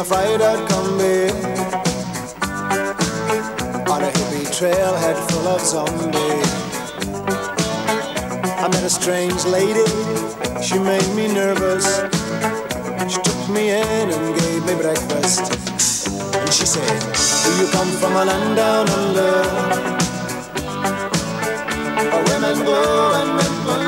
I'd come in on a hippie trailhead full of zombies. I met a strange lady, she made me nervous. She took me in and gave me breakfast. And she said, Do you come from a land down under? Where women go and men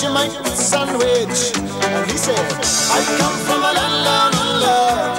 Vegemite sandwich. And he said, I come from a land down under.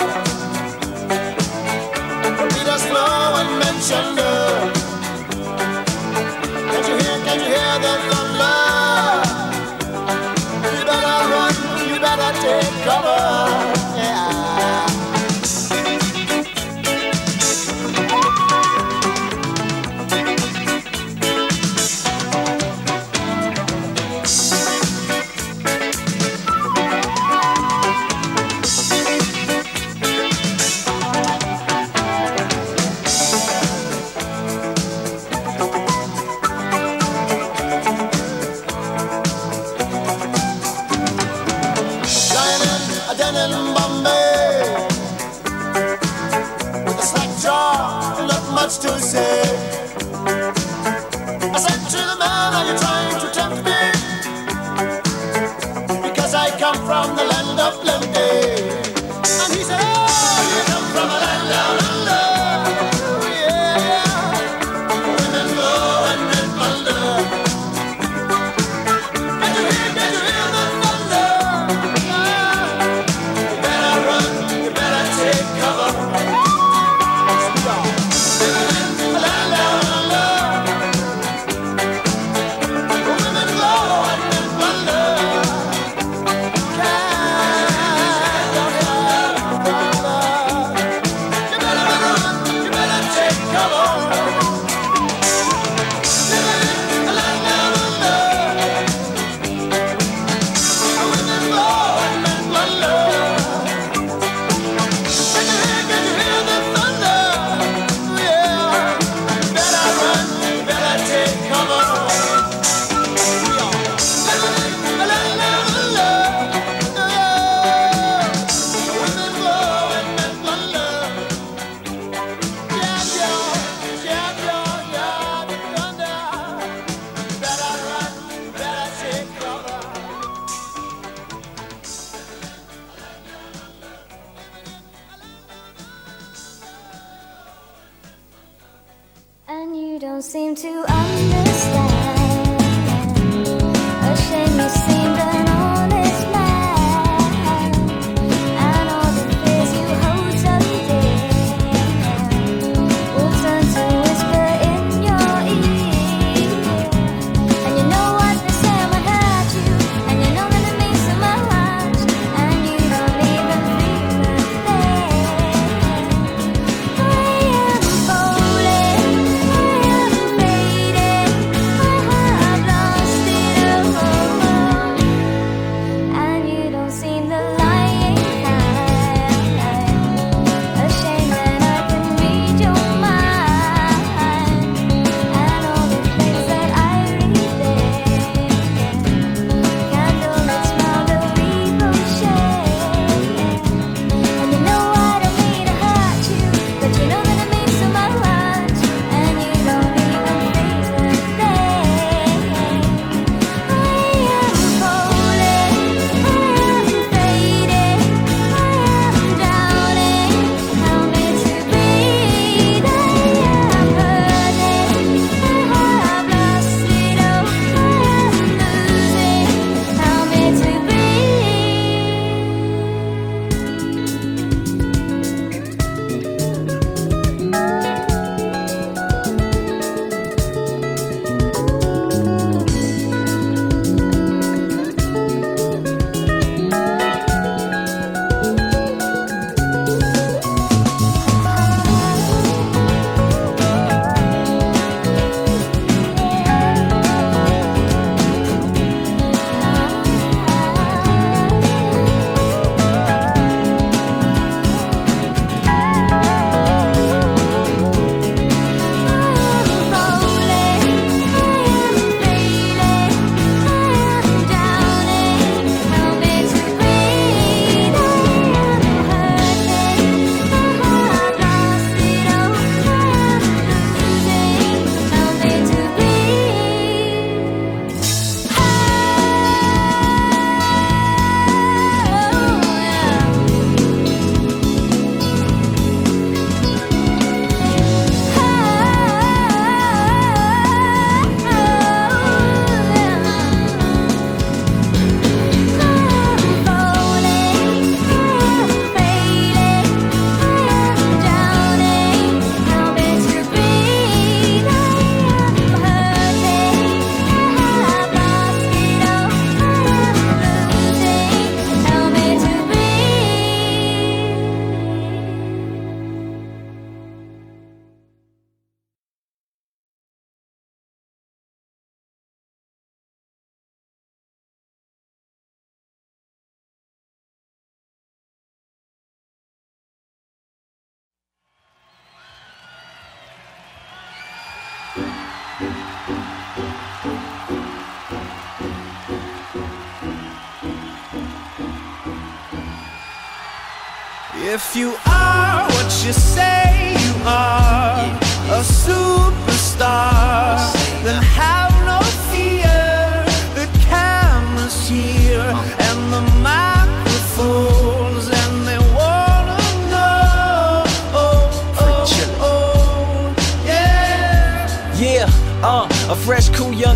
If you are what you say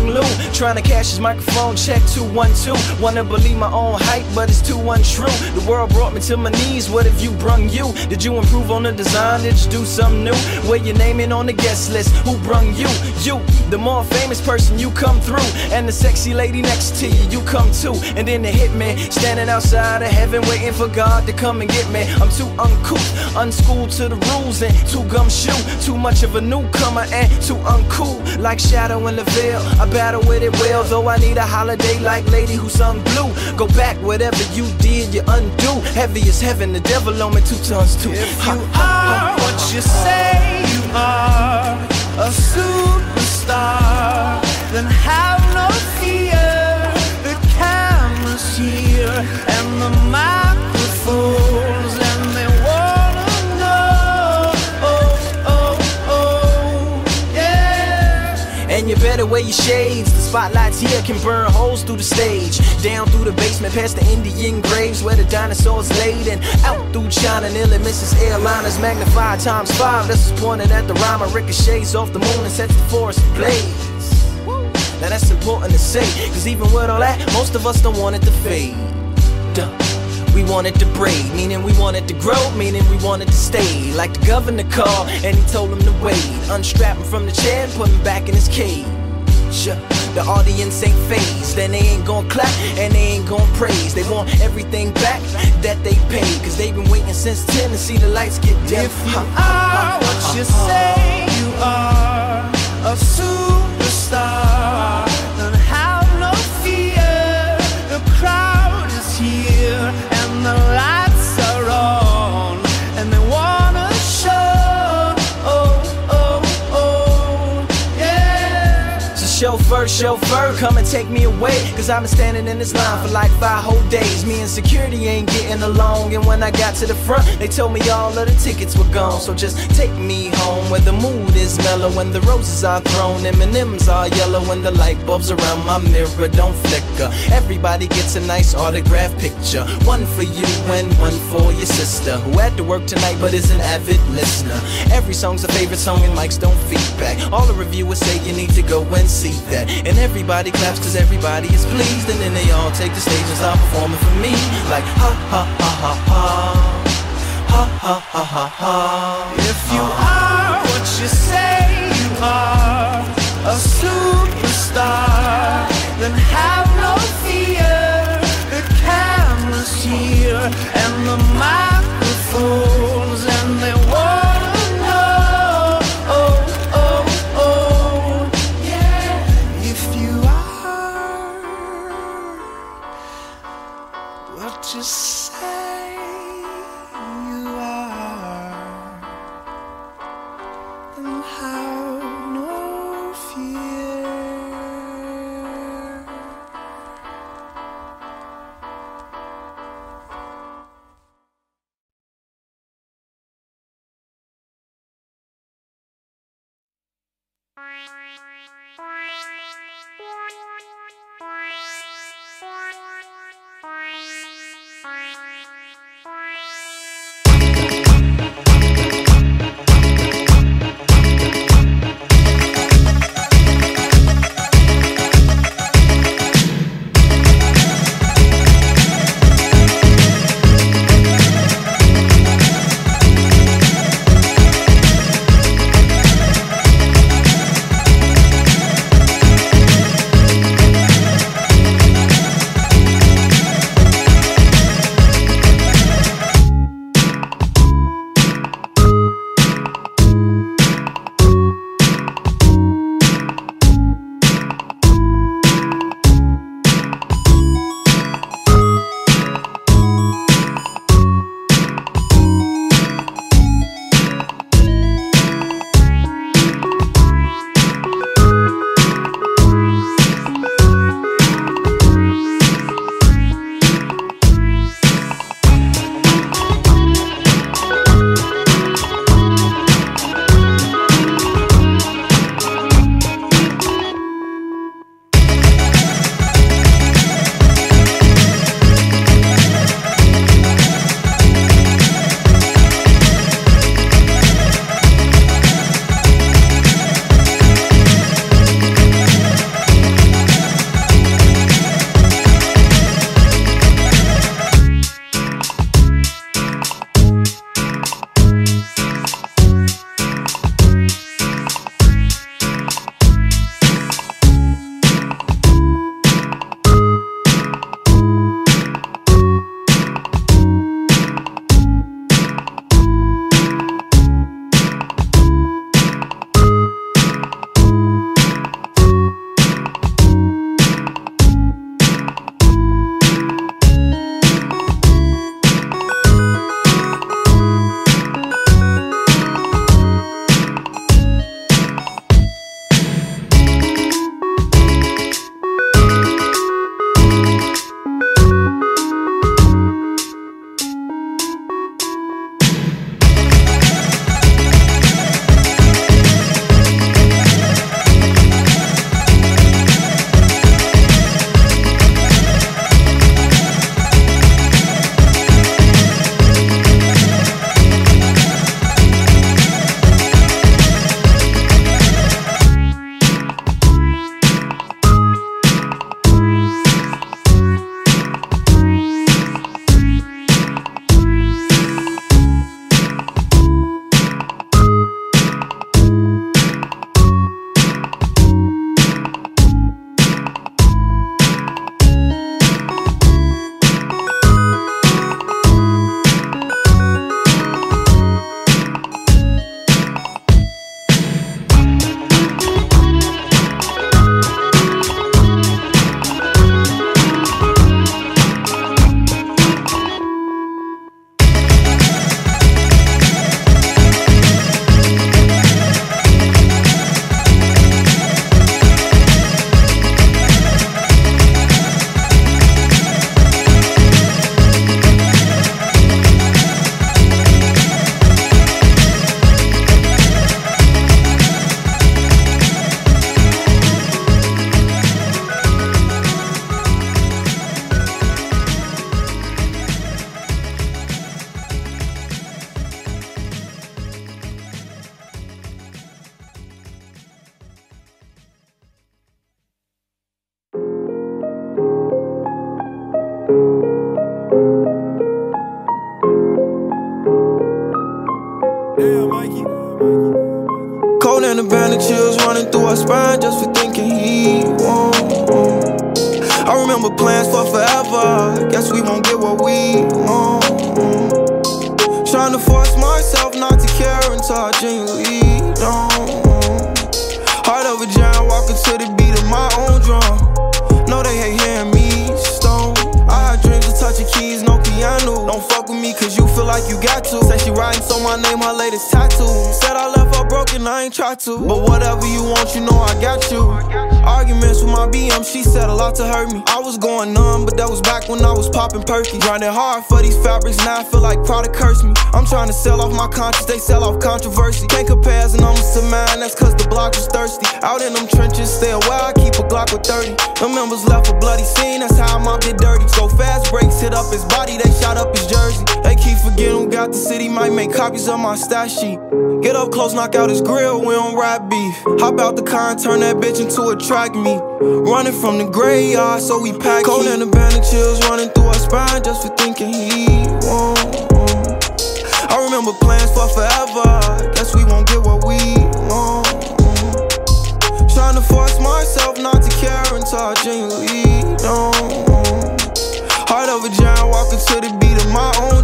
Lou trying to cash his microphone check 212. Wanna believe my own hype, but it's too untrue. The world brought me to my knees. What have you brung you? Did you improve on the design? Did you do something new? Where your name in on the guest list? Who brung you? You, the more famous person, you come through. And the sexy lady next to you, you come too. And then the hitman standing outside of heaven, waiting for God to come and get me. I'm too uncouth, unschooled to the rules, and too gumshoe. Too much of a newcomer and too uncool. Like shadow in the veil, I battle with it well. Though I need a holiday like lady who sung blue. Go back, whatever you did, you undo. Heavy as heaven, the devil on me two tons too. If you are what you say you are, a superstar, then have no fear. The camera's here and the microphones, And wear your shades. The spotlights here can burn holes through the stage. Down through the basement, past the Indian graves where the dinosaurs laid. And out through China, nearly misses airliners. Magnified times five. This is pointed at the rhyme. Ricochets off the moon and sets the forest ablaze. Now that's important to say, cause even with all that, most of us don't want it to fade. Duh. We want it to braid, meaning we want it to grow, meaning we want it to stay. Like the governor called and he told him to wait. Unstrap him from the chair and put him back in his cage. Sure. The audience ain't phased, and they ain't gon' clap, and they ain't gon' praise. They want everything back that they paid, cause they've been waiting since 10 to see the lights get dim. If you are what you say you are, a superstar, chauffeur, chauffeur, come and take me away. Cause I've been standing in this line for like five whole days. Me and security ain't getting along. And when I got to the front, they told me all of the tickets were gone. So just take me home where the mood is mellow. When the roses are thrown, M&M's are yellow. and the light bulbs around my mirror don't flicker. Everybody gets a nice autograph picture. One for you and one for your sister. Who had to work tonight but is an avid listener. Every song's a favorite song and mics don't feedback. All the reviewers say you need to go and see that. And everybody claps cause everybody is pleased. And then they all take the stage and start performing for me. Like ha ha ha ha ha. Ha ha ha ha ha. If you are what you say you are, a superstar, then have no fear. The camera's here and the microphones, spine just for thinking he won't. I remember plans for forever. Guess we won't get what we want. Trying to force myself not to care until I genuinely don't. Heart of a giant walking to the beat of my own drum. No, they hate hearing me stone. I had dreams of touching keys, no piano. Don't fuck with me cause you feel like you got to. Say she writing so my name, her latest tattoo. Said I broken, I ain't tried to. But whatever you want, you know I got you. Arguments with my BM, she said a lot to hurt me. I was going numb, but that was back when I was popping perky. Grinding hard for these fabrics, now I feel like product curse me. I'm trying to sell off my conscience, they sell off controversy. Can't compare as numbers to mine, that's cause the block was thirsty. Out in them trenches, stay away, I keep a Glock with 30. The members left a bloody scene, that's how I mopped it dirty. So fast breaks hit up his body, they shot up his jersey. Keep forgetting who got the city, might make copies of my stash sheet. Get up close, knock out his grill, we don't ride beef. Hop out the car and turn that bitch into a track meet. Running from the graveyard, so we pack Cold and the band of chills running through our spine just for thinking he won't. I remember plans for forever. Guess we won't get what we want. Trying to force myself not to care until I genuinely don't. Heart of a giant walking to the beat of my own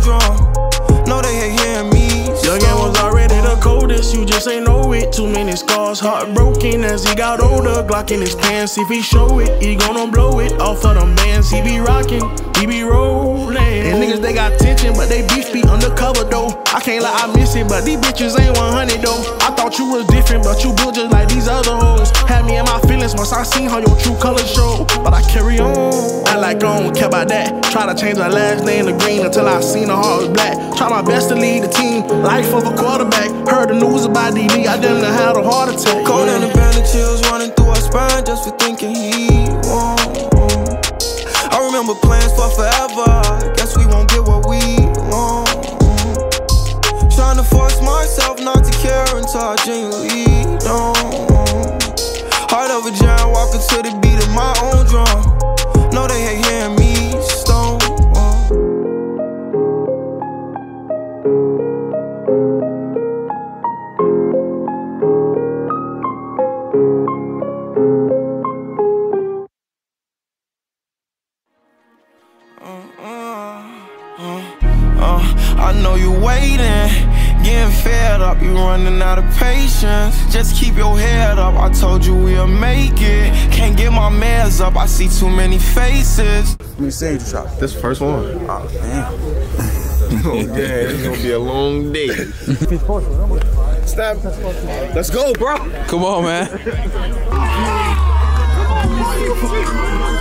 coldest, you just ain't know it. Too many scars, heartbroken as he got older. Glock in his pants, if he show it, he gonna blow it. Off of them bands, he be rocking, he be rolling. And niggas, they got tension, but they beef be undercover though. I can't lie, I miss it, but these bitches ain't 100 though. I thought you was different, but you built just like these other hoes. Had me in my feelings once I seen how your true colors show. But I carry on, I like I don't care about that. Try to change my last name to green until I seen the heart was black. Try my best to lead the team, life of a quarterback. Heard the news about DD, I damn near had a heart attack. Cold and the band of chills running through our spine just for thinking he won't. I remember plans for forever. Guess we won't get what we want. Trying to force myself not to care until I genuinely don't. Heart of a giant walking to the beat of my own patience. Just keep your head up, I told you we'll make it. Can't get my meds up, I see too many faces. Let me see you shot. This first one. Oh damn. Oh, yeah, it's gonna be a long day. Stop. Let's go, bro. Come on, man.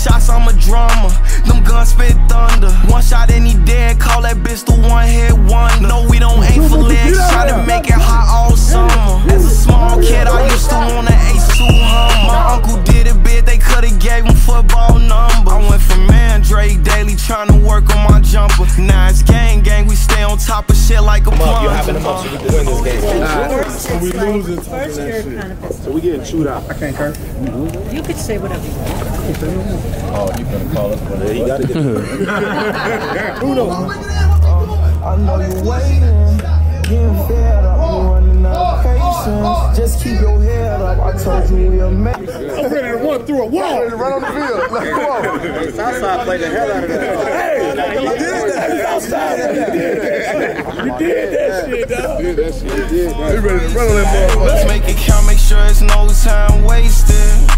shots, I'm a drama. Them guns spit thunder. One shot and he dead. Call that bitch the one hit one. No, we don't aim for legs. Try to make it hot all summer. As a small kid, I used to want an H2 hum. My uncle did it big. They coulda gave him football number. I went from Mandrake daily trying to work on my jumper. Now it's gang gang. We stay on top of shit like a plumber. So we losing. First, you're kind of pissed So we getting chewed out. I can't curse. off. You could say whatever you want. Oh, you gonna call us? But he gotta get it. I know you're waiting, getting fed up, you running out of patience. Just keep your head up. I told you we'll make it. I'm ready to run through a wall. Run on the field. Like, come on. Southside played the hell out of that. Hey, he did that. Southside that. He did that shit, dog. He did that shit. He did that. He ready to run on that Let's make it count, make sure it's no time wasted.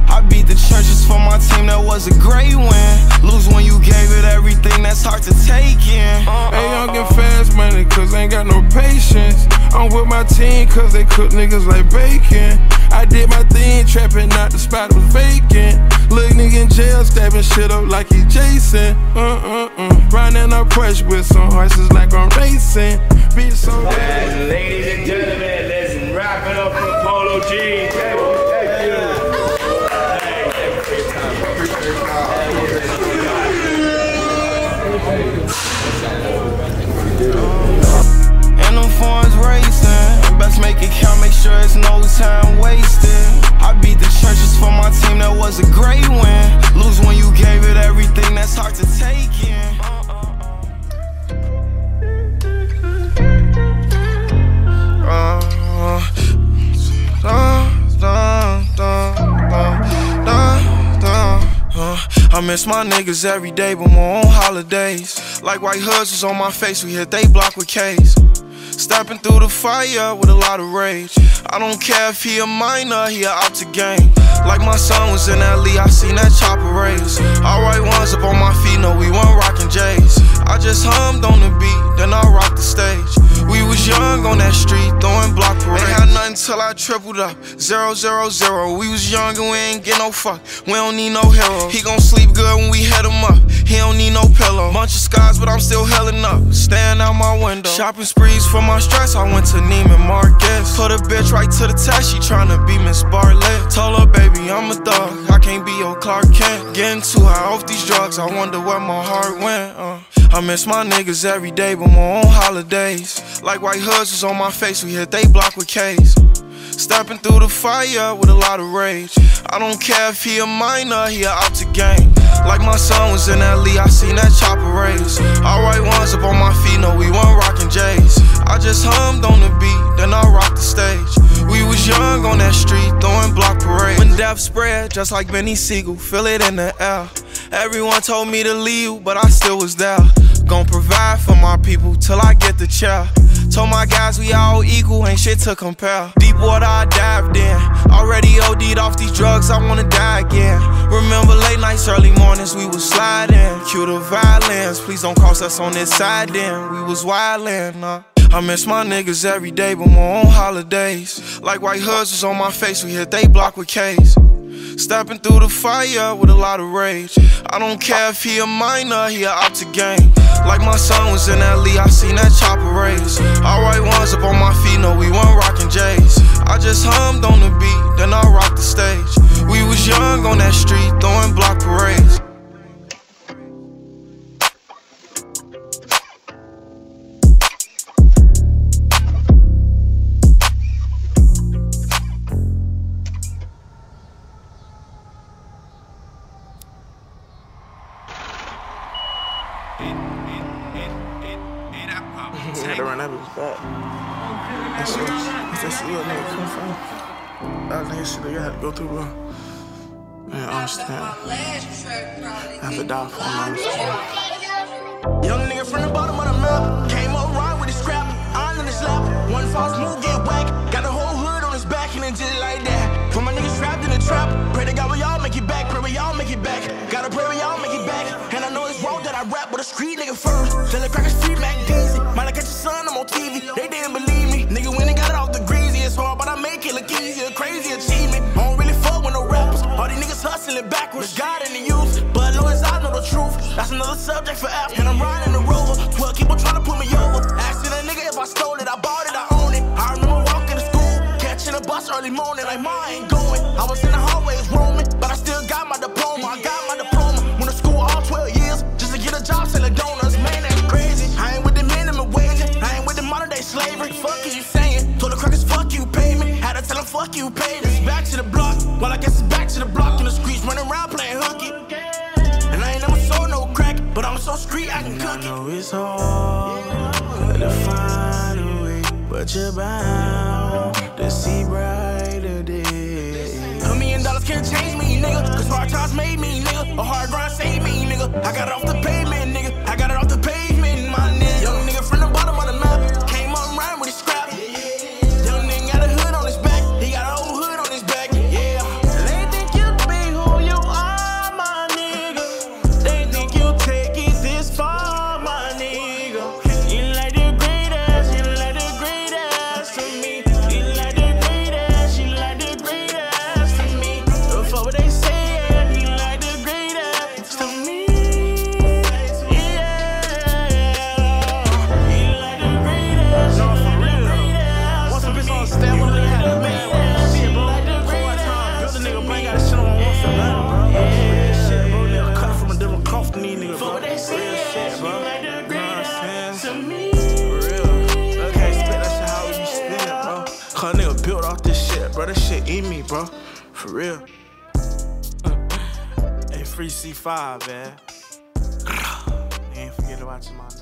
I beat the churches for my team, that was a great win. Lose when you gave it everything, that's hard to take in. Hey, young get fast money, cause ain't got no patience. I'm with my team, cause they cook niggas like bacon. I did my thing, trapping out the spot was vacant. Little nigga in jail, stabbing shit up like he Jason. Uh uh uh. Riding up brush with some horses like I'm racing. Bitch, so. Ladies and gentlemen, let's wrap it up for Polo G. wasted. I beat the churches for my team, that was a great win. Lose when you gave it everything, that's hard to take in. I miss my niggas every day, but more on holidays. Like white hoods is on my face, we hit they block with K's. Stepping through the fire with a lot of rage. I don't care if he a minor, he a out to game. Like my son was in LE, I seen that chopper race. All right ones up on my feet, no, we weren't rocking J's. I just hummed on the beat, then I rocked the stage. We was young on that street, throwing block parades. Ain't had nothing till I tripled up. Zero, zero, zero. We was young and we ain't get no fuck. We don't need no hero. He gon' sleep good when we head him up. He don't need no pillow. Bunch of scars, but I'm still healing up. Staring out my window. Shopping sprees for my stress. I went to Neiman Marcus. Put a bitch right to the test. She tryna be Miss Bartlett. Told her, baby, I'm a thug. I can't be your Clark Kent. Getting too high off these drugs. I wonder where my heart went. Uh. I miss my niggas every day, but more on holidays. Like white hoods was on my face, we hit they block with K's. Stepping through the fire with a lot of rage. I don't care if he a minor, he a out to game. Like my son was in LE, I seen that chopper race. All right ones up on my feet, no, we weren't rocking J's. I just hummed on the beat, then I rocked the stage. We was young on that street, throwing block parades. When death spread, just like Benny Siegel, feel it in the air. Everyone told me to leave, but I still was there. Gonna provide for my people till I get the chair. Told my guys we all equal, ain't shit to compare. Deep water, I dived in. Already OD'd off these drugs, I wanna die again. Remember late nights, early mornings, we was sliding. Cue the violence, please don't cross us on this side then. We was wildin', nah. I miss my niggas every day, but more on holidays. Like white hoods was on my face, we hit they block with K's. Stepping through the fire with a lot of rage. I don't care if he a minor, he a out to game. Like my son was in LE, I seen that chopper race. All right ones up on my feet, no, we weren't rocking J's. I just hummed on the beat, then I rocked the stage. We was young on that street, throwing block parades. Die for I understand. Young nigga from the bottom of the map. Came up right with his scrap. Iron in his lap. One false move, get whack. Got the whole hood on his back and then just like that. Put my niggas trapped in the trap. Pray to God we all make it back. Pray we all make it back. Gotta pray we all make it back. And I know it's wrong that I rap with a street nigga first. Till the crackers free Mac Deezy. Might have catch your son, I'm on TV. They didn't believe me. Nigga went and got it off the greasy. It's hard, but I make it look easier. Crazy achievement. I don't really fuck with no rappers. All these niggas hustling backwards. God that's another subject for after. And I'm riding the rover. 12 people trying to put me over. Asking a nigga if I stole it, I bought it, I own it. I remember walking to school, catching a bus early morning, like ma ain't going. I was in the hallways roaming, but I still got my diploma. I got my diploma. Went to school all 12 years just to get a job selling donuts. Man, that's crazy. I ain't with the minimum wage. I ain't with the modern day slavery. Fuck is you saying? Told the crackers, fuck you, pay me. Had to tell them, fuck you, pay this. Back to the block. Well, I guess know it's hard to find a way, but you're bound to see brighter days. A million dollars can't change me, nigga. Cause hard times made me, nigga. A hard grind saved me, nigga. I got off the pavement, nigga. Real real. Bro, can't spit that how it, bro. Cause nigga built off this shit, bro. This shit eat me, bro. For real. hey, free C5, man. ain't forget about you, my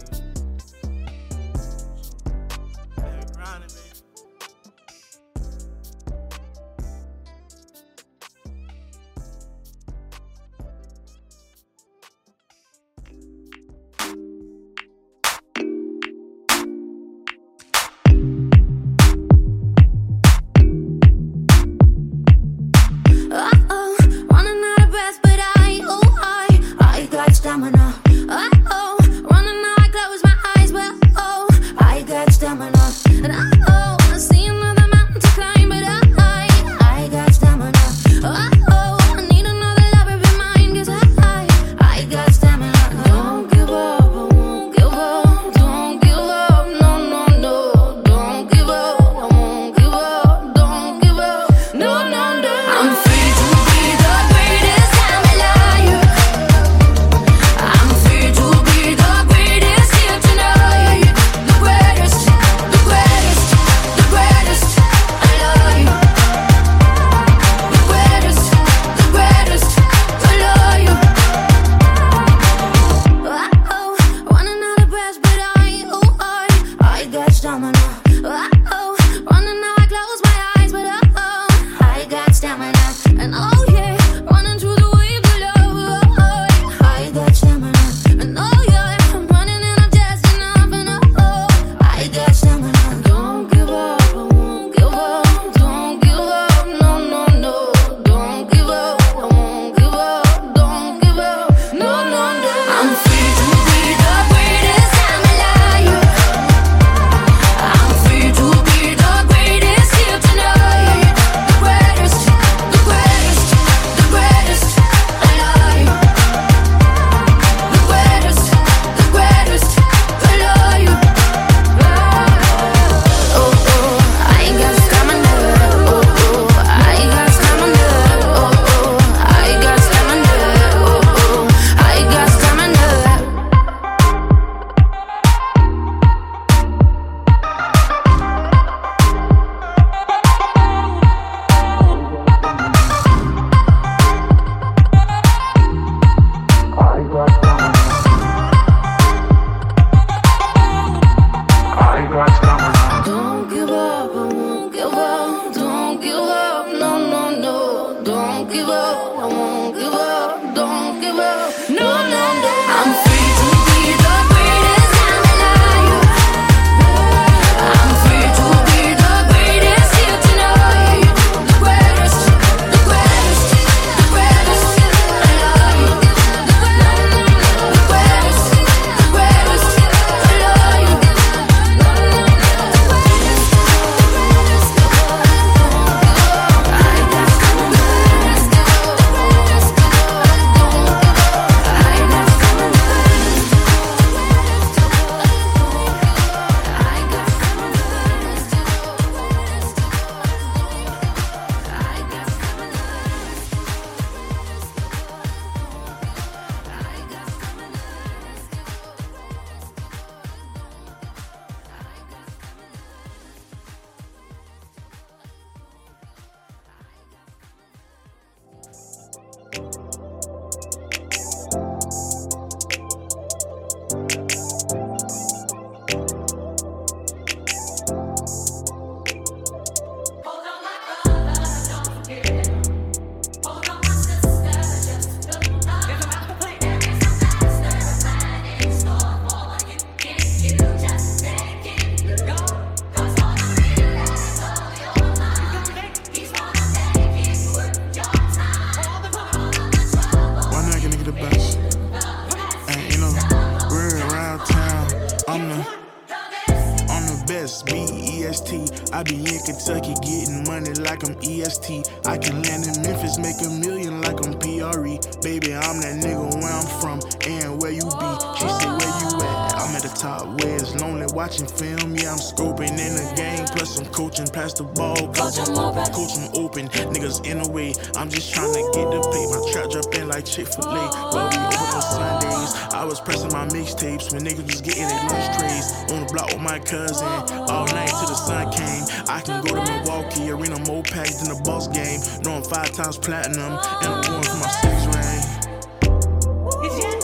But we open on Sundays. I was pressing my mixtapes when niggas was getting their lunch trays. On the block with my cousin. All night till the sun came. I can go to Milwaukee, arena more packs than the boss game. Know I'm five times platinum. And I'm going for my six ring.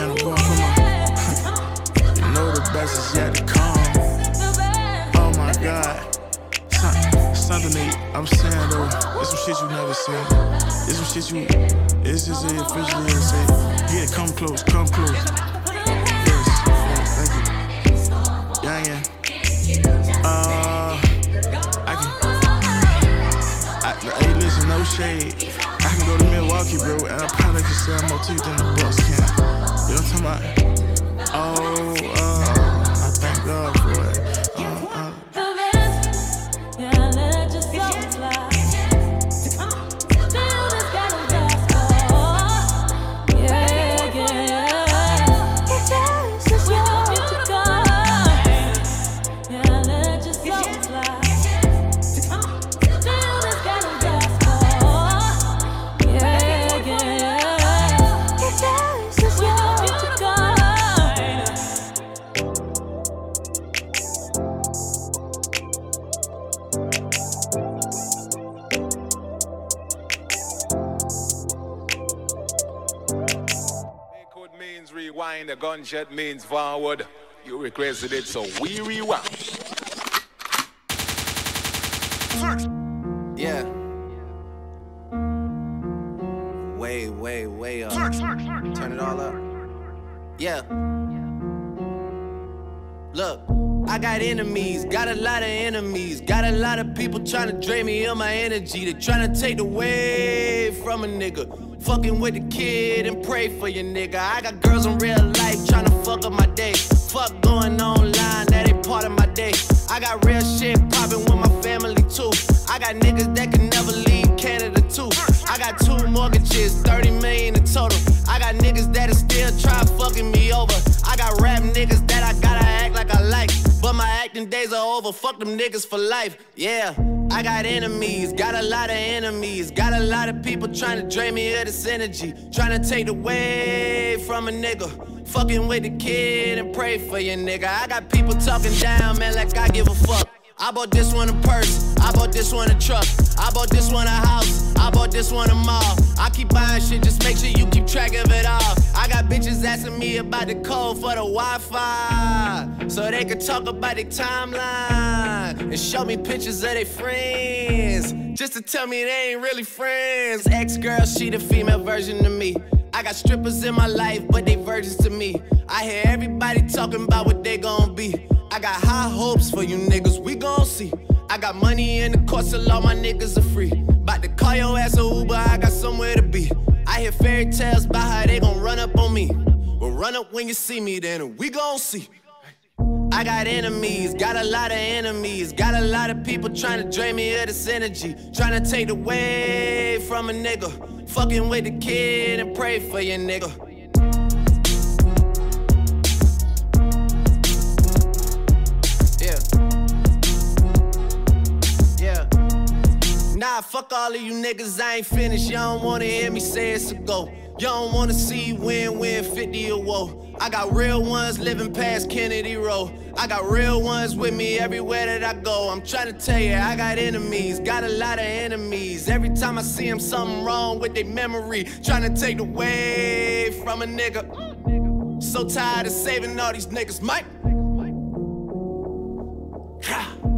And I'm going for my. you know the best is yet to come. Something I'm saying though, it's some shit you never seen. It's some shit you, this is it officially it. Yeah, come close, come close. Yes, yes, thank you. Yeah, yeah. Uh, I can. I, hey, listen, no shade. I can go to Milwaukee, bro, and I probably can sell more teeth than the Bucks can. You know what I'm talking about? Oh, gunshot means forward. You requested it, so we rewind. Yeah. Way, way, way up. Turn it all up. Yeah. Look, I got enemies, got a lot of enemies, got a lot of people trying to drain me of my energy. They trying to take away from a nigga. Fucking with the kid and pray for your nigga. I got girls in real life trying to fuck up my day. Fuck going online, that ain't part of my day. I got real shit popping with my family too. I got niggas that can never leave Canada too. I got two mortgages, 30 million in total. I got niggas that'll still try fucking me over. I got rap niggas that I gotta act like I like. But my acting days are over. Fuck them niggas for life. Yeah. I got enemies, got a lot of enemies, got a lot of people trying to drain me of this energy, trying to take away from a nigga. Fucking with the kid and pray for your nigga. I got people talking down, man, like I give a fuck. I bought this one a purse, I bought this one a truck, I bought this one a house, I bought this one a mall. I keep buying shit, just make sure you keep track of it all. I got bitches asking me about the code for the Wi-Fi, so they can talk about their timeline and show me pictures of their friends, just to tell me they ain't really friends. Ex-girl, she the female version of me. I got strippers in my life, but they virgins to me. I hear everybody talking about what they gon' be. I got high hopes for you niggas, we gon' see. I got money in the course, so all my niggas are free. About to call your ass a Uber, I got somewhere to be. I hear fairy tales about how they gon' run up on me. Well, run up when you see me, then we gon' see. I got enemies, got a lot of enemies, got a lot of people trying to drain me of this energy, trying to take away from a nigga. Fucking with the kid and pray for your nigga. Nah, fuck all of you niggas, I ain't finished. Y'all don't wanna hear me say it's a go. Y'all don't wanna see win win 50 or woe. I got real ones living past Kennedy Row. I got real ones with me everywhere that I go. I'm trying to tell you, I got enemies, got a lot of enemies. Every time I see them, something wrong with their memory. Trying to take away from a nigga. So tired of saving all these niggas, Mike. Yeah,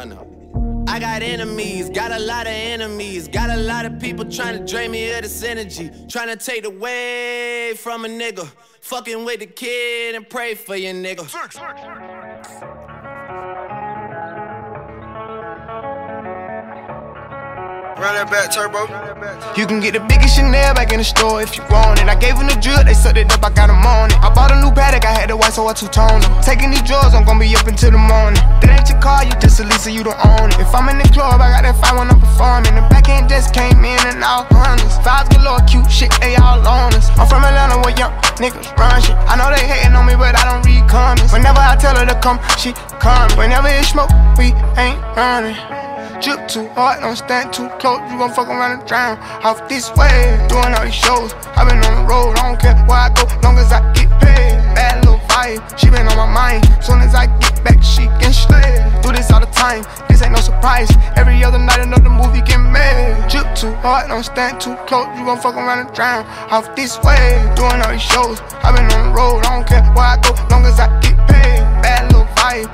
run up. I got enemies, got a lot of enemies, got a lot of people trying to drain me of this energy, trying to take away from a nigga. Fucking with the kid and pray for your nigga. Run that back, turbo. You can get the biggest Chanel back in the store if you want it. I gave them the drill, they sucked it up, I got them on it. I bought a new Patek, I had the white, so I two-toned them. Taking these drugs, I'm gonna be up until the morning. That ain't your car, you just a Lisa, you don't own it. If I'm in the club, I got that fine when I'm performing. The back end just came in and all hundreds. Fives galore, cute shit, they all on us. I'm from Atlanta where young niggas run shit. I know they hating on me, but I don't read comments. Whenever I tell her to come, she coming. Whenever it's smoke, we ain't running. Drip too hard, don't stand too close. You gon' fuck around and drown. Off this way, doing all these shows. i been on the road, I don't care where I go, long as I get paid. Bad little vibe, she been on my mind. Soon as I get back, she can slay. Do this all the time, this ain't no surprise. Every other night, another movie get made. Drip too hard, don't stand too close. You gon' fuck around and drown. Off this way, doing all these shows. i been on the road, I don't care where I go, long as I get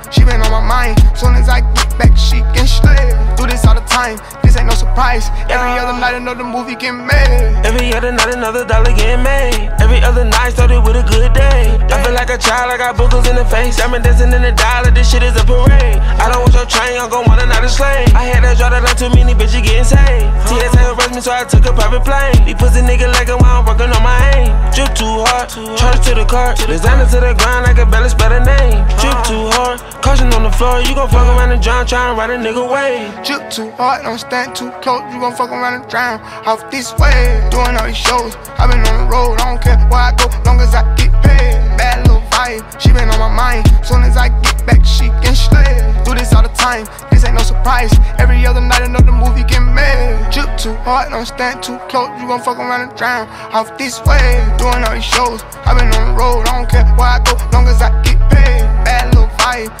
she been on my mind. Soon as I get back, she can slay. Do this all the time, this ain't no surprise. Every other night, another movie get made. Every other night, another dollar get made. Every other night started with a good day. I feel like a child, I got boogers in the face. I'm dancing in the dollar, this shit is a parade. I don't want your train, I'm gon' want another slave. I had to draw that line too many bitches getting saved. TSA arrest me, so I took a private plane. These pussy nigga like it while I'm working on my aim. Drip too hard, charge to the car. Designer to the grind, I can barely spell name. Drip too hard, caution on the floor. You gon' fuck around and drown, tryna ride a nigga wave. Drip too hard, don't stand too close. You gon' fuck around and drown. Off this way, doing all these shows. i been on the road, I don't care where I go, long as I get paid. Bad little vibe, she been on my mind. Soon as I get back, she can slay. Do this all the time, this ain't no surprise. Every other night, another movie get made. Drip too hard, don't stand too close. You gon' fuck around and drown. Off this way, doing all these shows. i been on the road, I don't care where I go, long as I get paid. Bad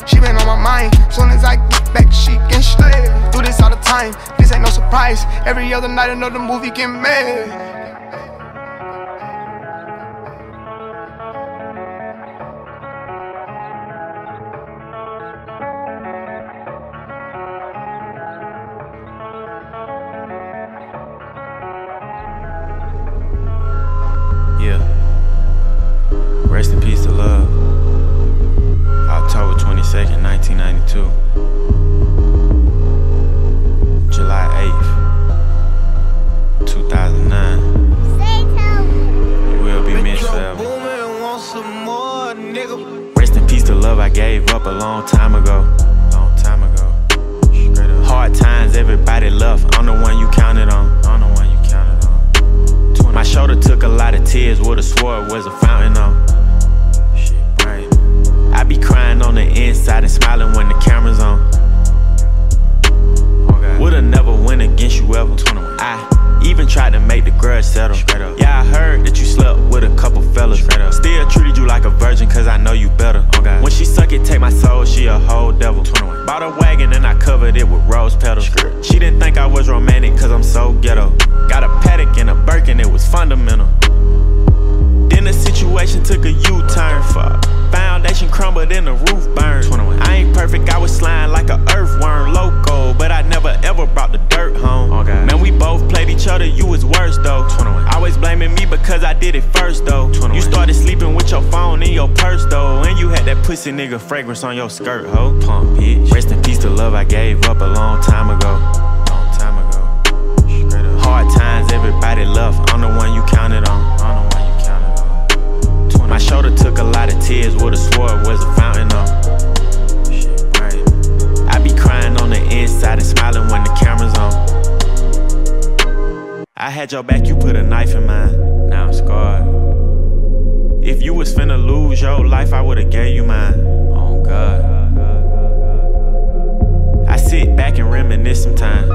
she been on my mind. Soon as I get back, she can slay. Do this all the time, this ain't no surprise. Every other night, another movie get made. 1992. July 8th, 2009. You will be missed forever. Rest in peace to love I gave up a long time ago. Long time ago. Hard times, everybody left. I'm the one you counted on. I'm the one you counted on. My shoulder took a lot of tears, would've swore it was a fountain on. I be crying on the inside and smiling when the camera's on. Would've never went against you ever. I even tried to make the grudge settle. Yeah, I heard that you slept with a couple fellas. Still treated you like a virgin, cause I know you better. When she suck it, take my soul, she a whole devil. 21. Bought a wagon and I covered it with rose petals. She didn't think I was romantic, cause I'm so ghetto. Got a Patek and a Birkin, it was fundamental. Then the situation took a U-turn for Foundation crumbled and the roof burned. I ain't perfect, I was sliding like a earthworm loco, but I never ever brought the dirt home. Man, we both played each other, you was worse though. Always blaming me because I did it first though. You started sleeping with your phone in your purse though, and you had that pussy nigga fragrance on your skirt, ho. Pump bitch. Rest in peace to love I gave up a long time ago. Long time ago. Hard times, everybody left. I'm the one you counted on. My shoulder took a lot of tears, would've swore it was a fountain on. I be crying on the inside and smiling when the camera's on. I had your back, you put a knife in mine. Now I'm scarred. If you was finna lose your life, I would've gave you mine. Oh God. I sit back and reminisce sometimes.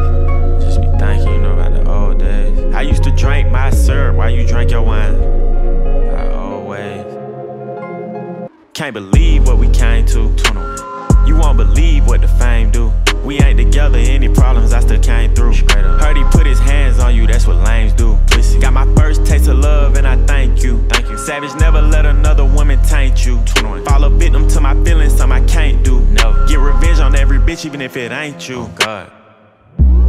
Just be thinking, you know, about the old days. I used to drink my syrup while you drank your wine. I always. Can't believe what we came to. You won't believe what the fame do. We ain't together, any problems I still came through. Heard he put his hands on you, that's what lames do. Got my first taste of love and I thank you. Thank you. Savage never let another woman taint you. Fall a victim to my feelings, something I can't do. Never. Get revenge on every bitch, even if it ain't you. Oh God.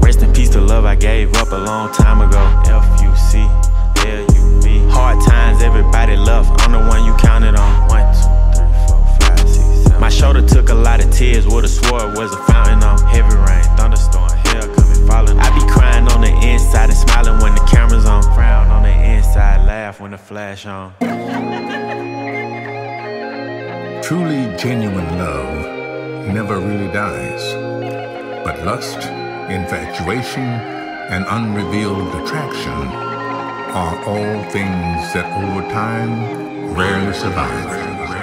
Rest in peace to love I gave up a long time ago. F-U-C, L-U-V. Hard times, everybody left. I'm the one you counted on. My shoulder took a lot of tears, would've swore it was a fountain on heavy rain, thunderstorm, hell coming falling. I be crying on the inside and smiling when the camera's on. Frown on the inside, laugh when the flash on. Truly genuine love never really dies, but lust, infatuation, and unrevealed attraction are all things that over time rarely survive.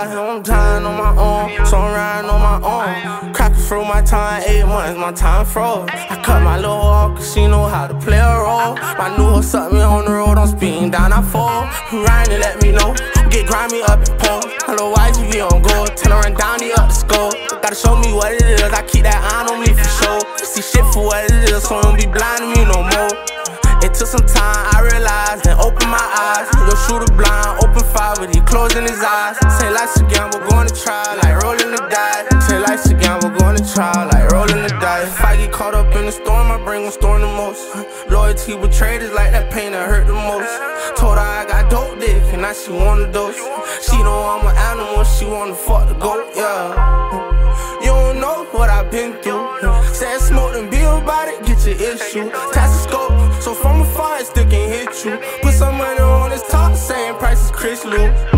I'm dying on my own, so I'm riding on my own. Cracking through my time, eight months, my time froze. I cut my little off, cause she know how to play a role. My new hoe sucked me on the road, I'm speeding down, I fall. Ryan to let me know, get grimy up and pole. Hello, YGV on go, tell her run down the up the score. Gotta show me what it is, I keep that eye on me for sure. See shit for what it is, so don't be blind to me no more. It took some time, I realized, and opened my eyes. To like rolling the dice. If I get caught up in the storm, my brain gon' storm the most. Loyalty betrayed is like that pain that hurt the most. Told her I got dope dick, and now she want a dose. She know I'm an animal, she wanna fuck the goat, yeah. You don't know what I've been through. Said smoke and be about it, get your issue. Touch the scope, so from afar it still can hit you. Put some money on this top, same price as Chris Lou.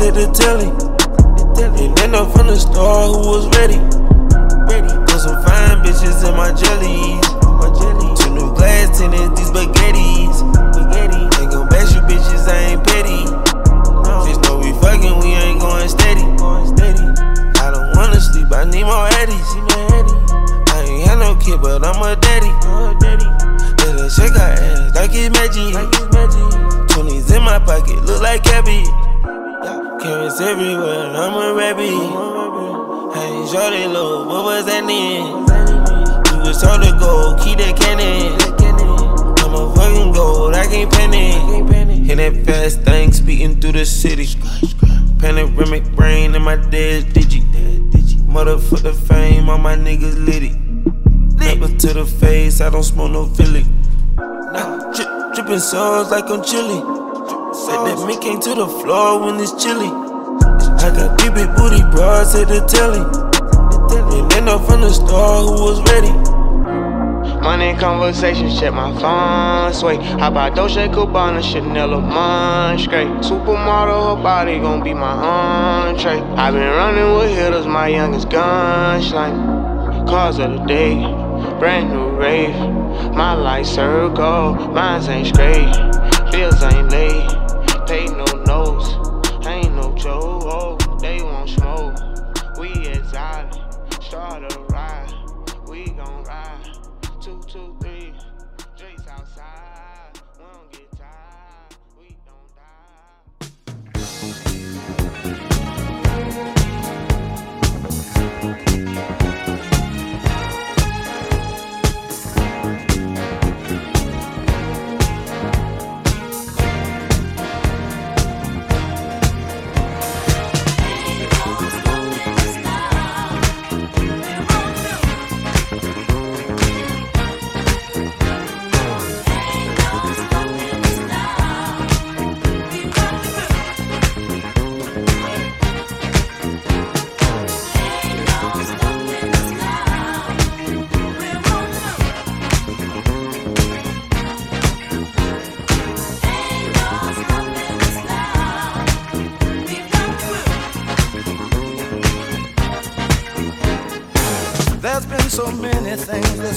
Bras at the telly. And then up from the store who was ready. Fast thing speeding through the city. Panoramic brain in my dad's digi. Motherfucker fame, all my niggas litty. Never to the face, I don't smoke no Philly. Nah, drip, dripping sauce like I'm chilly. Said that me came to the floor when it's chilly. I got big big booty bras at the telly. And then up from the store who was ready. Money conversations, check my phone, sway. How about Dolce Gabbana, Chanel, or Monstrate? Supermodel, her body gon' be my entree. i been running with hitters, my youngest gunshine. Cars of the day, brand new rave. My life circle, mines ain't straight. Bills ain't late, pay no notes. Ain't no joke, oh, they won't smoke. We exotic, start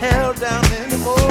held down anymore.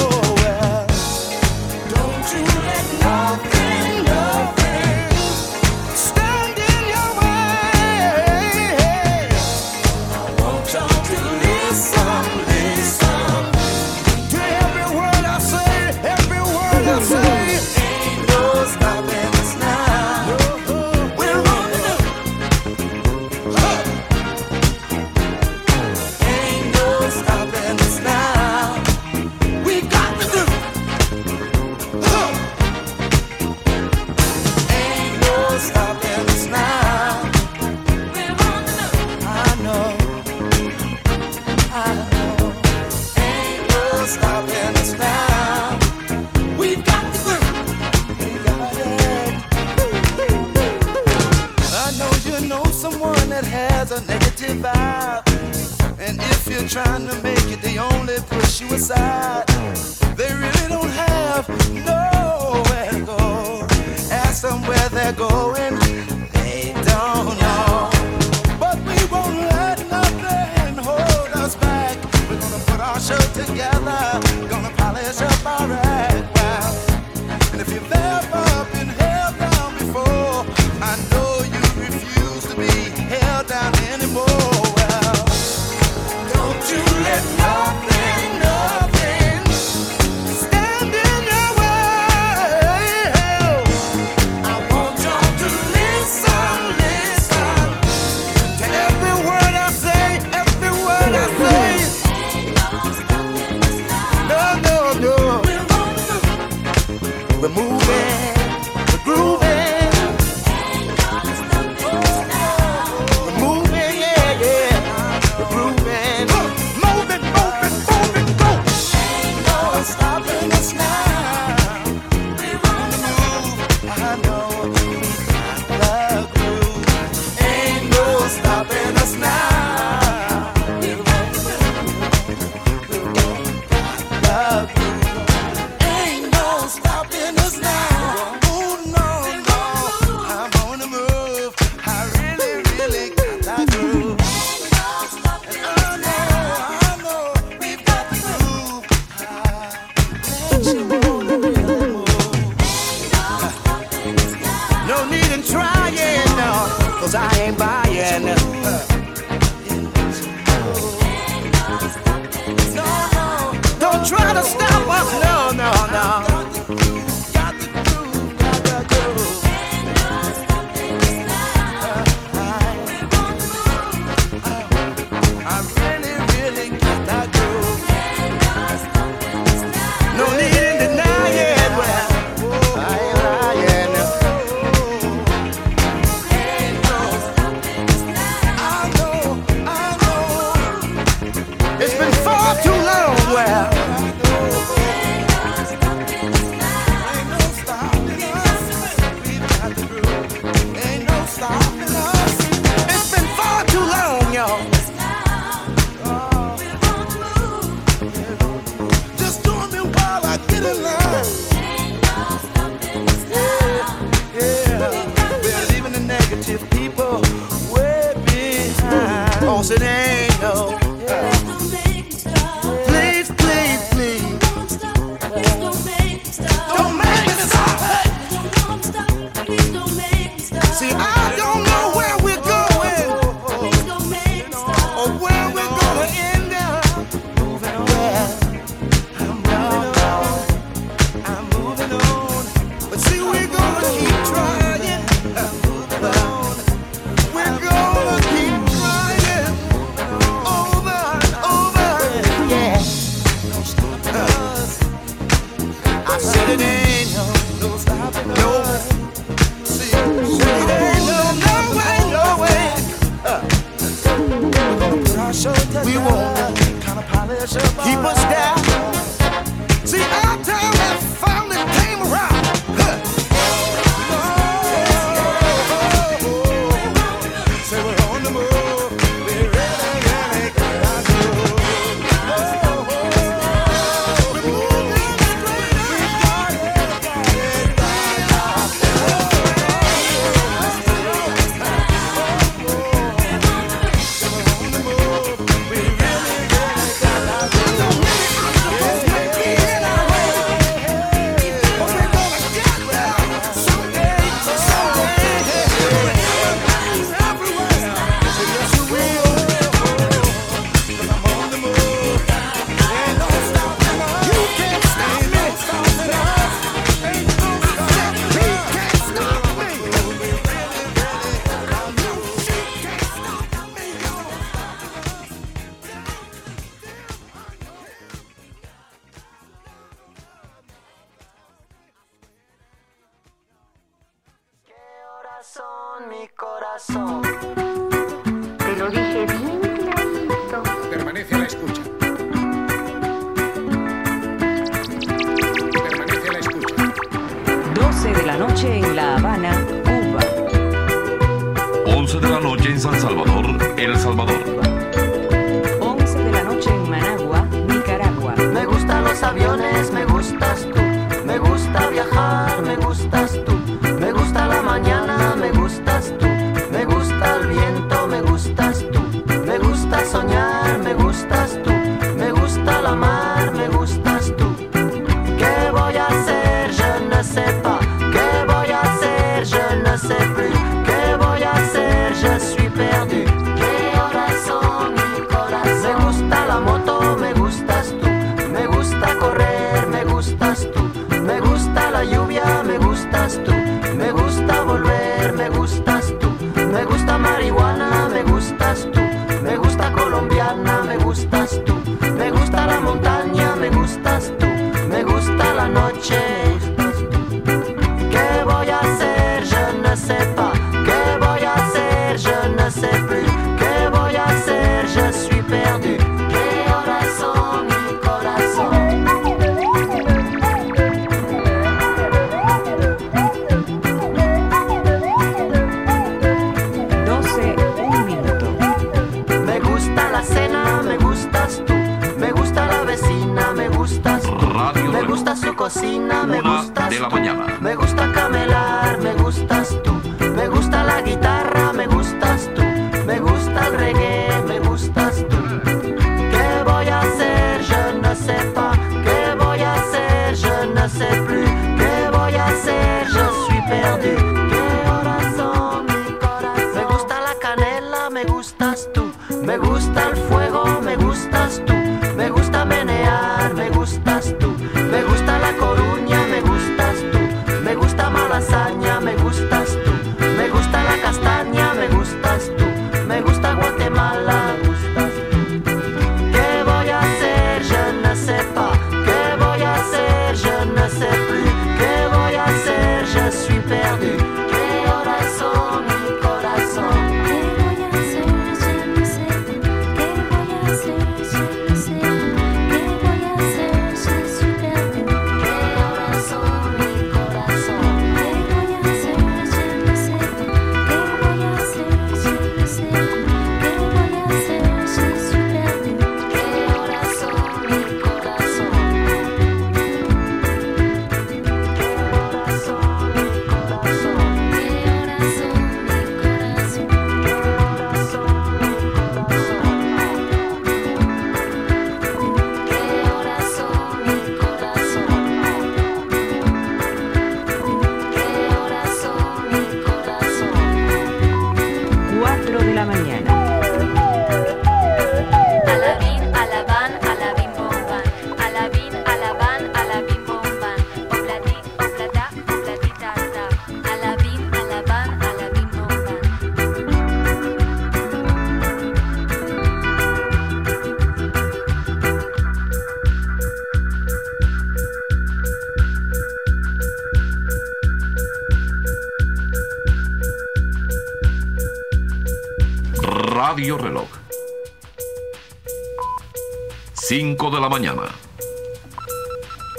De la mañana.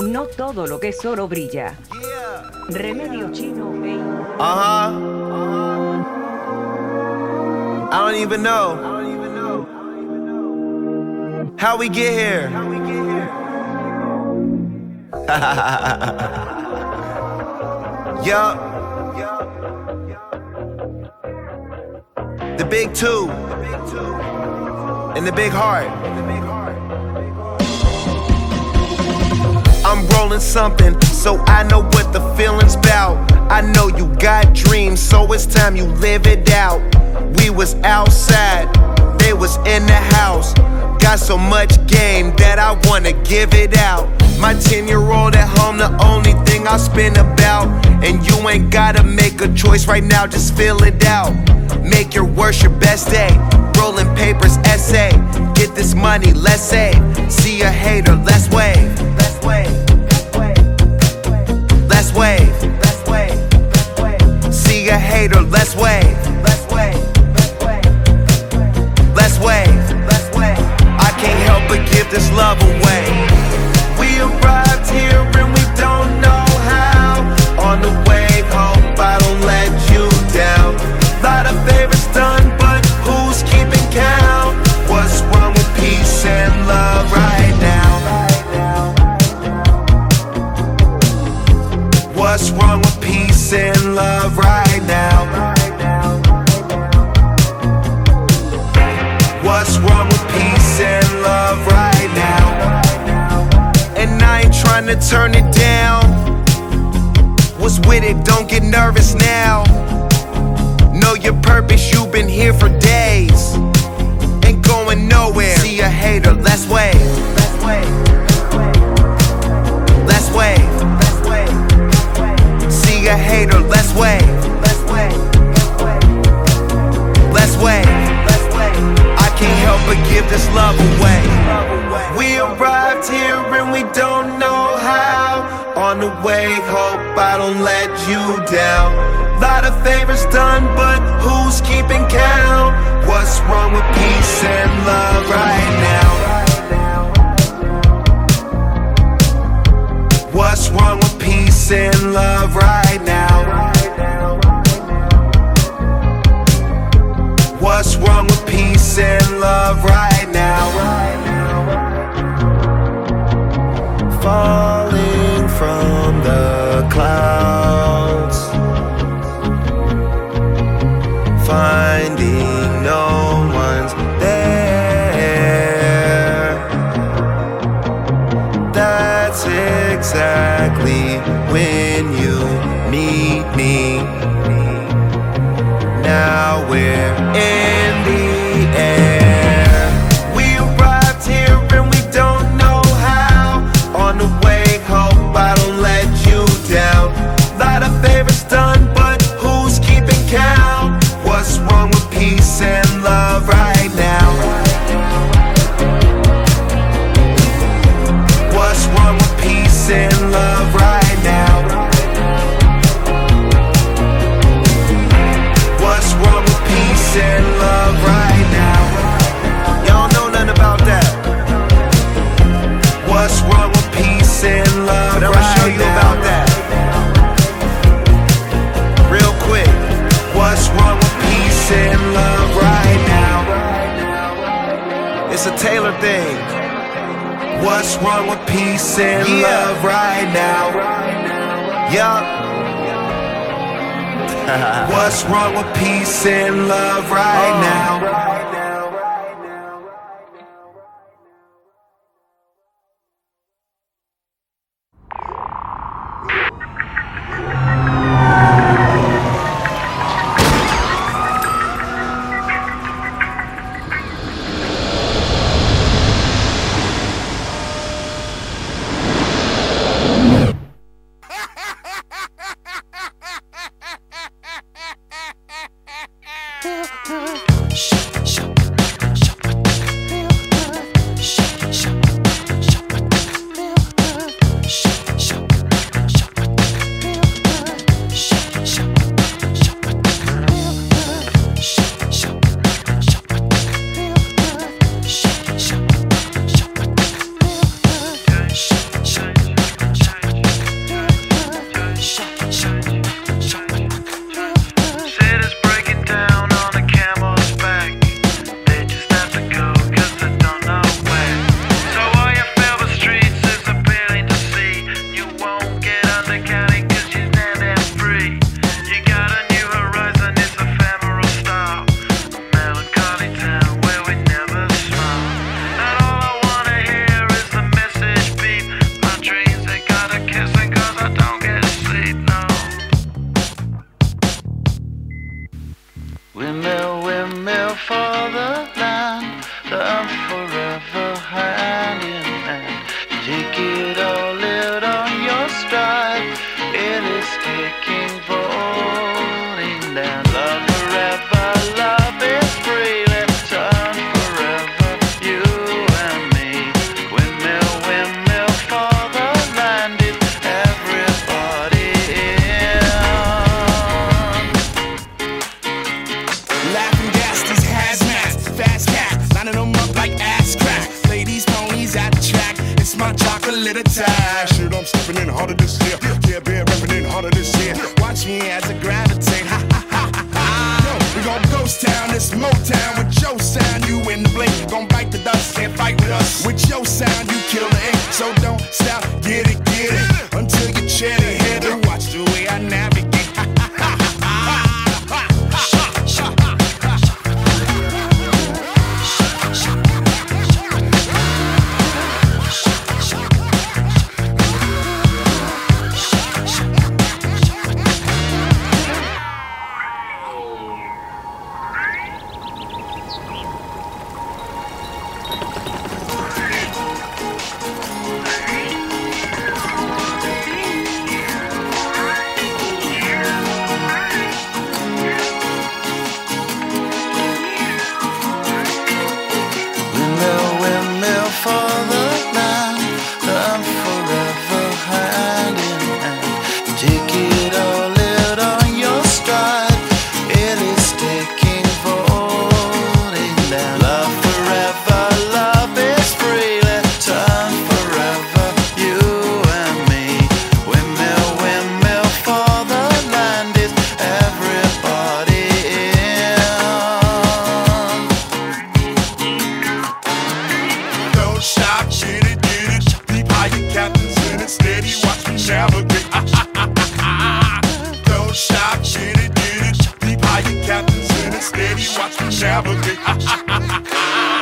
No todo lo que es oro brilla. Remedio chino e Uh huh. I don't even know how we get here. yup. The big two and the big heart. Rolling something, so I know what the feeling's bout. I know you got dreams, so it's time you live it out. We was outside, they was in the house. Got so much game that I wanna give it out. My 10 year old at home, the only thing I spin about. And you ain't gotta make a choice right now, just fill it out. Make your worst your best day. Rolling papers, essay. Get this money, let's save. See a hater, let's wave. Let's wave. Let's wave. Let's wave. See a hater, let's wave. Let's wave. Let's wave. Let's wave. I can't help but give this love away. We arrived here and we turn it down. What's with it? Don't get nervous now. Know your purpose, you've been here for days. Ain't going nowhere. See a hater, let's wave. Let's wave. Let's wave. See a hater, let's wave. Let's wave. Let's wave. But give this love away. We arrived here and we don't know how. On the wave, hope I don't let you down. Lot of favors done, but who's keeping count? What's wrong with peace and love right now? What's wrong with peace and love right now? What's wrong with peace and love right now? wrong with peace and yeah. love right now? Yup. What's wrong with peace and love right oh. now? Shabba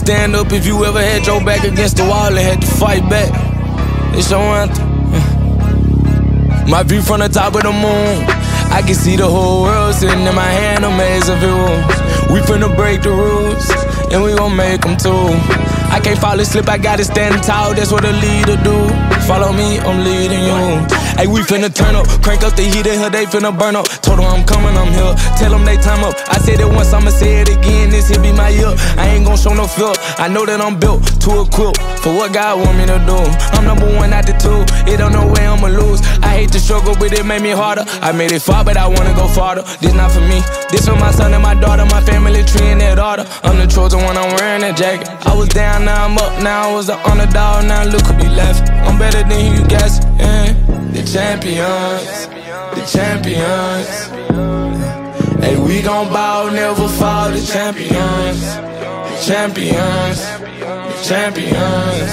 stand up if you ever had your back against the wall and had to fight back. It's your anthem. My view from the top of the moon. I can see the whole world sitting in my hand, a maze of. We finna break the rules, and we gon' make them too. I can't fall asleep, I gotta stand tall, that's what a leader do. Follow me, I'm leading you. Hey, we finna turn up, crank up the heat in here, they finna burn up. Told them I'm coming, I'm here. Tell them they time up. I said it once, I'ma say it again, this here be my year. I ain't gon' show no fear. I know that I'm built, to equip for what God want me to do. I'm number one out the two. It don't know way I'ma lose. I hate the struggle, but it made me harder. I made it far, but I wanna go farther. This not for me. This for my son and my daughter, my family tree and their daughter. I'm the chosen one, I'm wearing that jacket. I was down, now I'm up. Now I was the underdog, now look who be left. I'm better than you guess. Yeah. The champions, the champions. Hey, we gon' bow, never fall. The champions, champions, champions.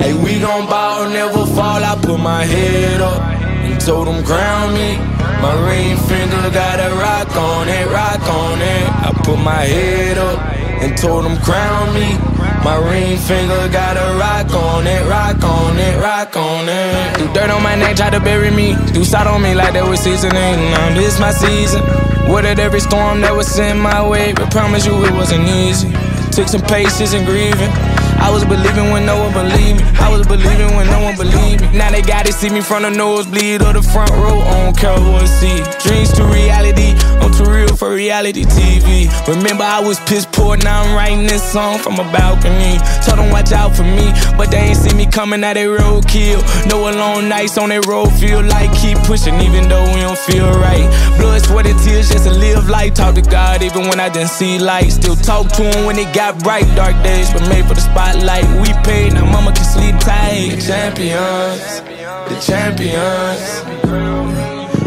Hey, we gon' bow, never fall. I put my head up and told them crown me. My ring finger got a rock on it, rock on it. I put my head up and told them crown me. My ring finger got a rock on it, rock on it, rock on it. Do dirt on my neck, try to bury me. Do side on me like that was seasoning. Now this my season. Weathered every storm that was sent my way, but promise you it wasn't easy. Took some patience and grieving. I was believing when no one believed me. I was believing when no one believed me. Now they gotta see me from the nosebleed or the front row. on what see. Dreams to reality. I'm too real for reality TV. Remember I was piss now I'm writing this song from a balcony. Told them watch out for me, but they ain't see me coming out they roadkill. No alone nights on that road feel like keep pushing even though we don't feel right. Blood, sweat, and tears just to live life. Talk to God even when I didn't see light. Still talk to him when it got bright. Dark days were made for the spotlight. We paid, now mama can sleep tight. The champions, the champions.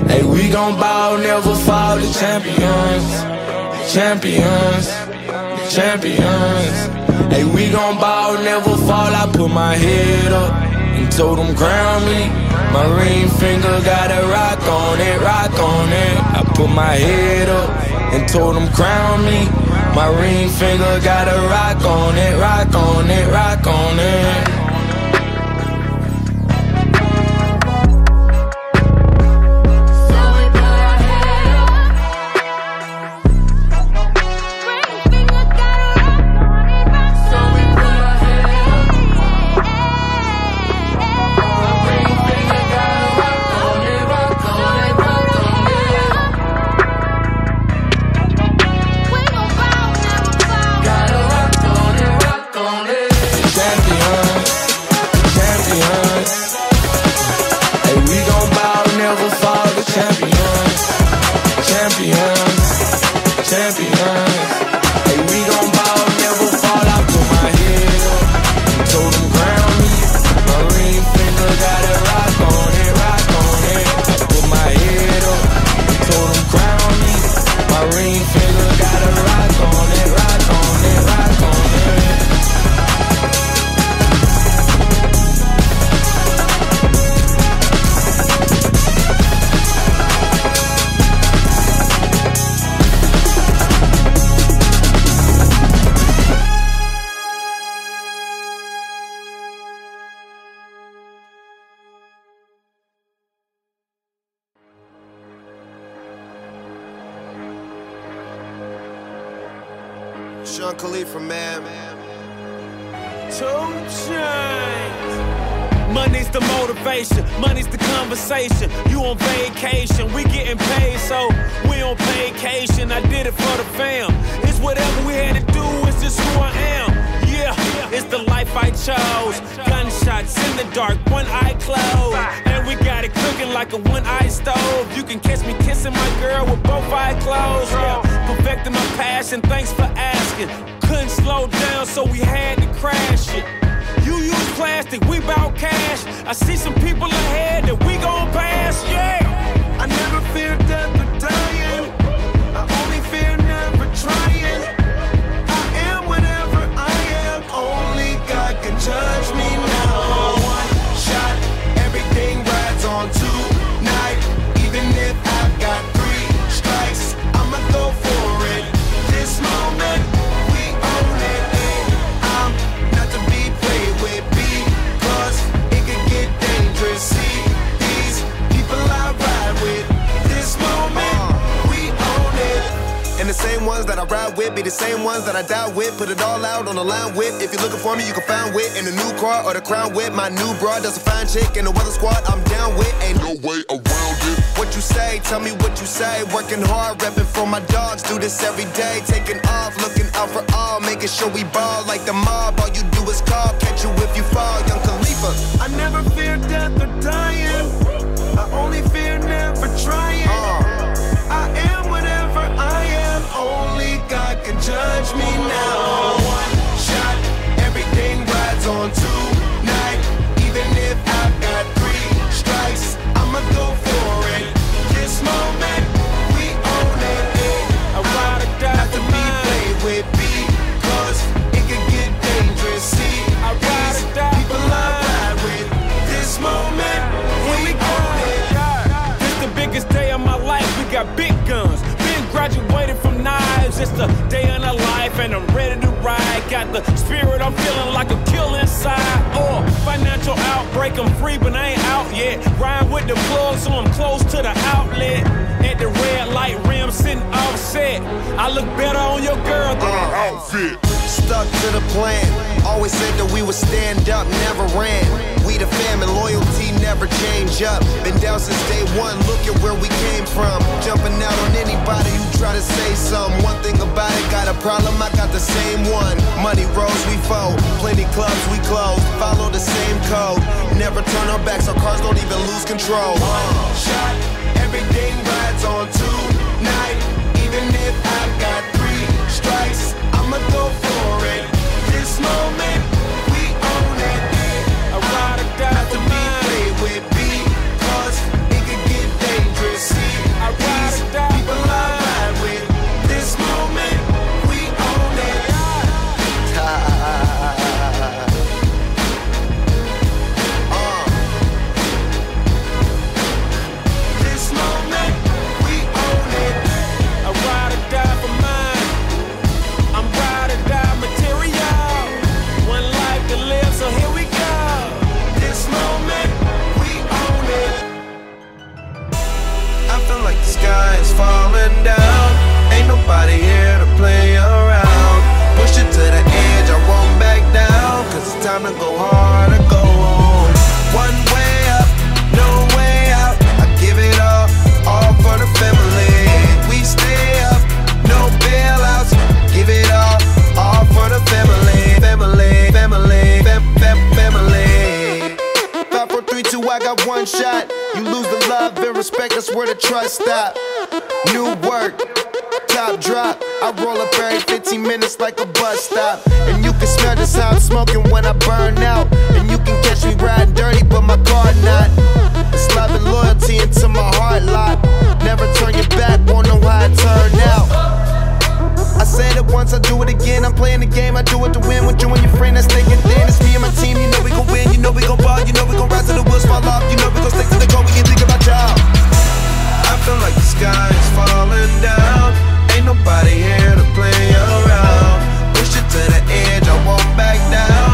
Hey, we gon' bow, never fall. The champions, the champions, champions. Hey, we gon' bow, never fall. I put my head up and told them crown me. My ring finger got a rock on it, rock on it. I put my head up and told them crown me. My ring finger got a rock on it, rock on it, rock on it. The dark, one eye closed. And we got it cooking like a one eye stove. You can catch me kissing my girl with both eyes closed. Yeah, perfecting my passion, thanks for asking. Couldn't slow down, so we had to crash it. You use plastic, we bout cash. I see some people ahead that we gon' pass, yeah. I never fear death that I ride with be the same ones that I die with. Put it all out on the line with. If you're looking for me, you can find wit in the new car or the crown with. My new broad does a fine chick in the weather squad. I'm down with. Ain't no way around it. What you say? Tell me what you say. Working hard, repping for my dogs. Do this every day. Taking off, looking out for all. Making sure we ball like the mob. All you do is call. Catch you if you fall. Young Khalifa. I never fear death or dying. I only fear never trying. Whatever I am. Only God can judge me now. One shot, everything rides on tonight. Even if I've got three strikes, I'ma go for it. This moment, It's the day of the life, and I'm ready to ride. Got the spirit, I'm feeling like a kill inside. Oh, financial outbreak, I'm free, but I ain't out yet. Ride with the plug, so I'm close to the outlet. At the red light rim, sitting offset. I look better on your girl than uh, her outfit. Stuck to the plan. Always said that we would stand up, never ran. We the fam and loyalty never change up. Been down since day one, look at where we came from. Jumping out on anybody who try to say something. One thing about it, got a problem, I got the same one. Money rolls, we fold. Plenty clubs, we close. Turn our backs, our cars don't even lose control. One shot, everything rides on tonight. Even if I've got three strikes, I'ma go for it. This moment, nobody here to play around. Push it to the edge, I won't back down. Cause it's time to go hard or go home. One way up, no way out. I give it all, all for the family. We stay up, no bailouts. Give it all, all for the family. Family, family, fam, fam, family. Five, four, three, two, I got one shot. You lose the love and respect, that's where the trust stop. New work, top drop. I roll up every 15 minutes like a bus stop. And you can smell how I'm smoking when I burn out. And you can catch me riding dirty, but my car not. It's love and loyalty into my heart lot. Never turn your back, won't know how it turned out. I said it once, I do it again. I'm playing the game, I do it to win. With you and your friend that's thinking thin. It's me and my team, you know we gon' win. You know we gon' ball, you know we gon' rise till the wheels fall off. You know we gon' stick to the goal, we can think about y'all. I feel like the sky is falling down. Ain't nobody here to play around. Push it to the edge, I won't back down.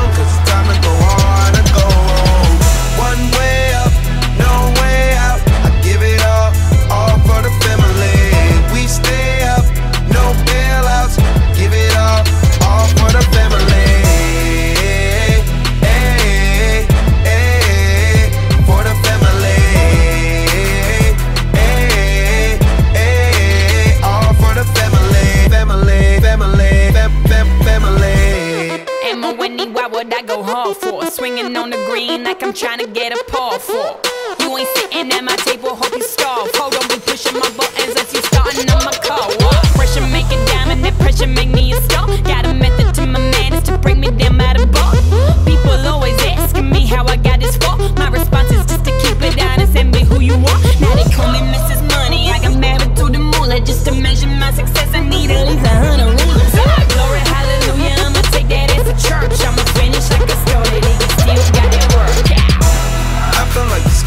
Would I go hard for? Swinging on the green like I'm trying to get a paw for. You ain't sitting at my table, hope you starve. Hold on, be pushing my buttons as you starting on my car. What? Pressure make a diamond, that pressure make me a star. Got a method to my madness to bring me down by the bar. People always asking me how I got this far. My response is just to keep it honest and be who you are. Now they call me Mrs. Money. I got married to the moolah just to measure my success. I need at least a hundred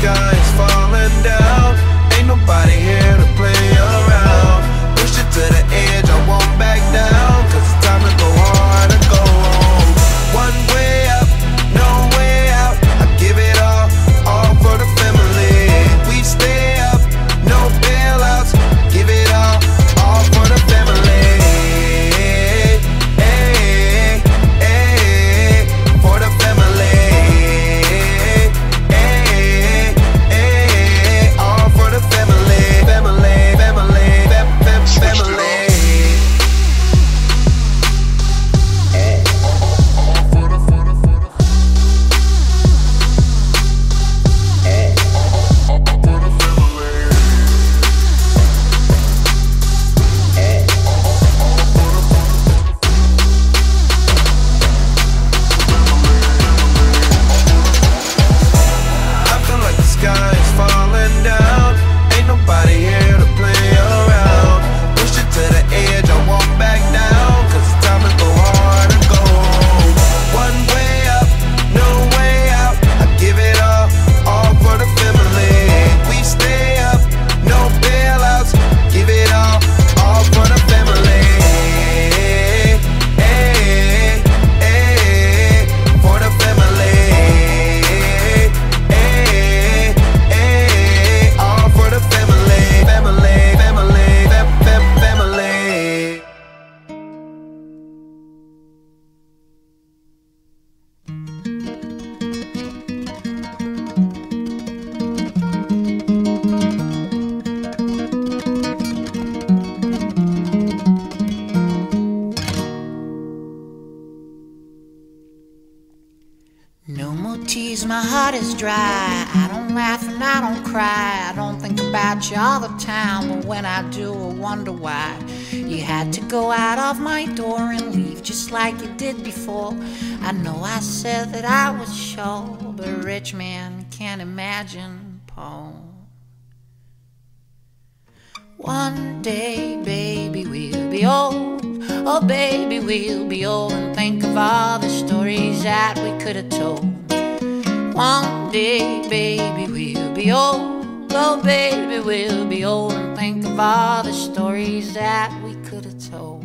sky heart is dry. I don't laugh and I don't cry. I don't think about you all the time, but when I do, I wonder why. You had to go out of my door and leave just like you did before. I know I said that I was sure, but a rich man can't imagine Paul. One day, baby, we'll be old. Oh, baby, we'll be old and think of all the stories that we could have told. One day, baby, we'll be old. Oh, baby, we'll be old and think of all the stories that we could have told.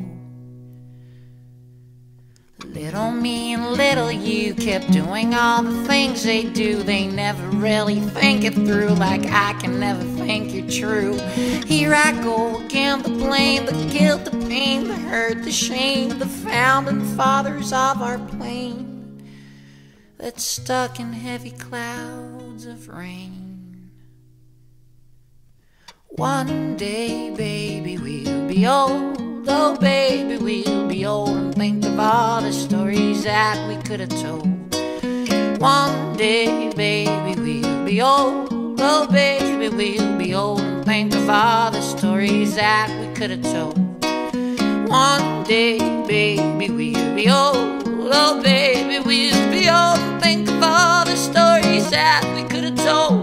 Little me and little you kept doing all the things they do. They never really think it through, like I can never think you're true. Here I go again, the blame, the guilt, the pain, the hurt, the shame, the founding fathers of our plane that's stuck in heavy clouds of rain. One day, baby, we'll be old. Oh, baby, we'll be old and think of all the stories that we could have told. One day, baby, we'll be old. Oh, baby, we'll be old and think of all the stories that we could have told. One day, baby, we'll be old. Oh, baby, we'll be old and think of all the stories that we could have told.